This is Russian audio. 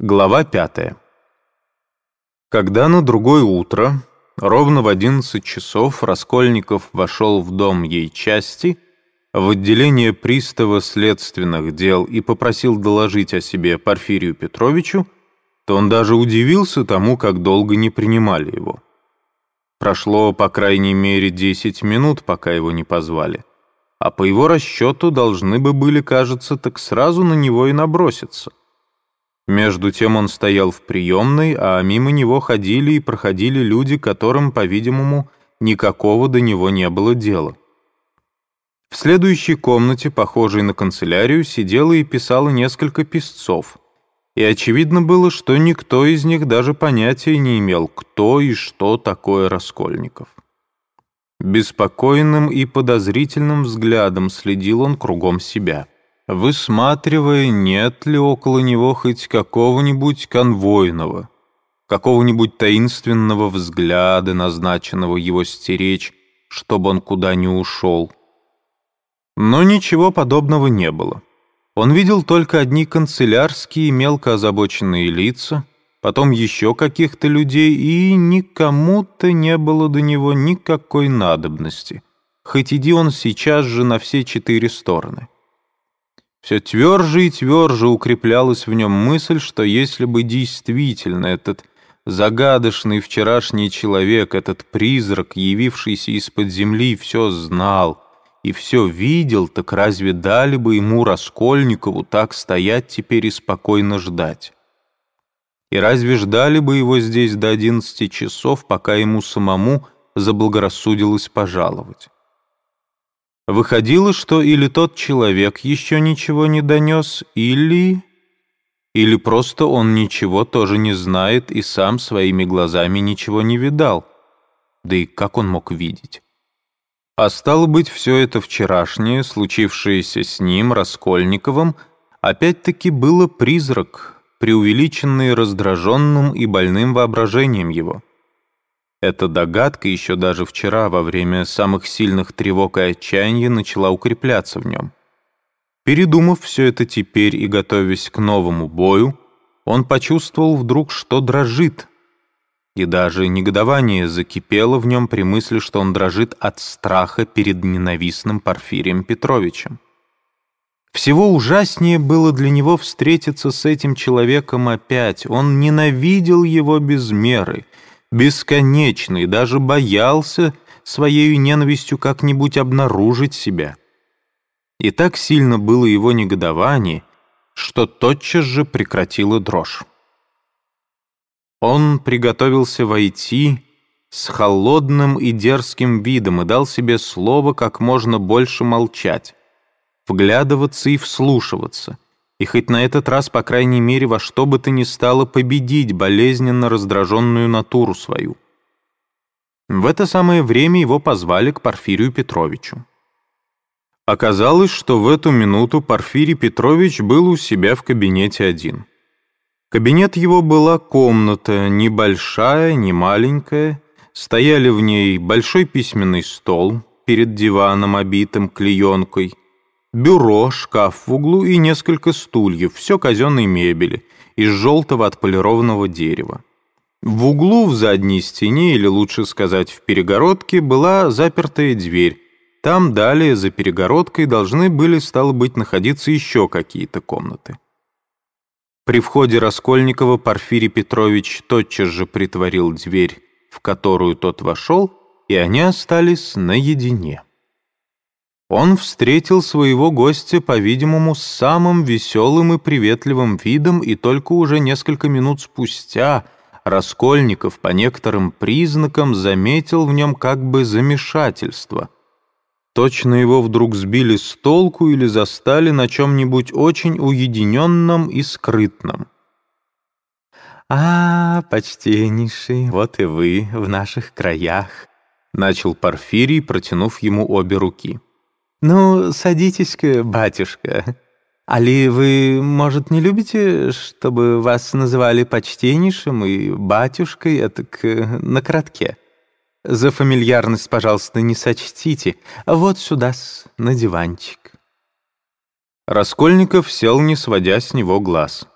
Глава пятая. Когда на другое утро, ровно в одиннадцать часов, Раскольников вошел в дом ей части, в отделение пристава следственных дел и попросил доложить о себе Порфирию Петровичу, то он даже удивился тому, как долго не принимали его. Прошло, по крайней мере, десять минут, пока его не позвали. А по его расчету должны бы были, кажется, так сразу на него и наброситься. Между тем он стоял в приемной, а мимо него ходили и проходили люди, которым, по-видимому, никакого до него не было дела. В следующей комнате, похожей на канцелярию, сидело и писало несколько писцов, и очевидно было, что никто из них даже понятия не имел, кто и что такое Раскольников. Беспокойным и подозрительным взглядом следил он кругом себя высматривая, нет ли около него хоть какого-нибудь конвойного, какого-нибудь таинственного взгляда, назначенного его стеречь, чтобы он куда не ушел. Но ничего подобного не было. Он видел только одни канцелярские мелко озабоченные лица, потом еще каких-то людей, и никому-то не было до него никакой надобности, хоть иди он сейчас же на все четыре стороны. Все тверже и тверже укреплялась в нем мысль, что если бы действительно этот загадочный вчерашний человек, этот призрак, явившийся из-под земли, все знал и все видел, так разве дали бы ему Раскольникову так стоять теперь и спокойно ждать? И разве ждали бы его здесь до одиннадцати часов, пока ему самому заблагорассудилось пожаловать? Выходило, что или тот человек еще ничего не донес, или... Или просто он ничего тоже не знает и сам своими глазами ничего не видал. Да и как он мог видеть? А стало быть, все это вчерашнее, случившееся с ним, Раскольниковым, опять-таки было призрак, преувеличенный раздраженным и больным воображением его. Эта догадка еще даже вчера, во время самых сильных тревог и отчаяния, начала укрепляться в нем. Передумав все это теперь и готовясь к новому бою, он почувствовал вдруг, что дрожит, и даже негодование закипело в нем при мысли, что он дрожит от страха перед ненавистным Порфирием Петровичем. Всего ужаснее было для него встретиться с этим человеком опять. Он ненавидел его без меры — бесконечный, даже боялся своей ненавистью как-нибудь обнаружить себя. И так сильно было его негодование, что тотчас же прекратило дрожь. Он приготовился войти с холодным и дерзким видом и дал себе слово как можно больше молчать, вглядываться и вслушиваться — и хоть на этот раз, по крайней мере, во что бы то ни стало победить болезненно раздраженную натуру свою. В это самое время его позвали к Порфирию Петровичу. Оказалось, что в эту минуту Порфирий Петрович был у себя в кабинете один. Кабинет его была комната, не большая, не маленькая, стояли в ней большой письменный стол перед диваном, обитым клеенкой, Бюро, шкаф в углу и несколько стульев, все казенной мебели, из желтого отполированного дерева. В углу в задней стене, или лучше сказать в перегородке, была запертая дверь. Там далее, за перегородкой, должны были, стало быть, находиться еще какие-то комнаты. При входе Раскольникова Порфирий Петрович тотчас же притворил дверь, в которую тот вошел, и они остались наедине. Он встретил своего гостя, по-видимому, с самым веселым и приветливым видом, и только уже несколько минут спустя Раскольников по некоторым признакам заметил в нем как бы замешательство. Точно его вдруг сбили с толку или застали на чем-нибудь очень уединенном и скрытном. «А, почтеннейший, вот и вы в наших краях», — начал Порфирий, протянув ему обе руки. «Ну, садитесь-ка, батюшка. Али вы, может, не любите, чтобы вас называли почтеннейшим и батюшкой, это к, на коротке? За фамильярность, пожалуйста, не сочтите. Вот сюда, на диванчик». Раскольников сел, не сводя с него глаз.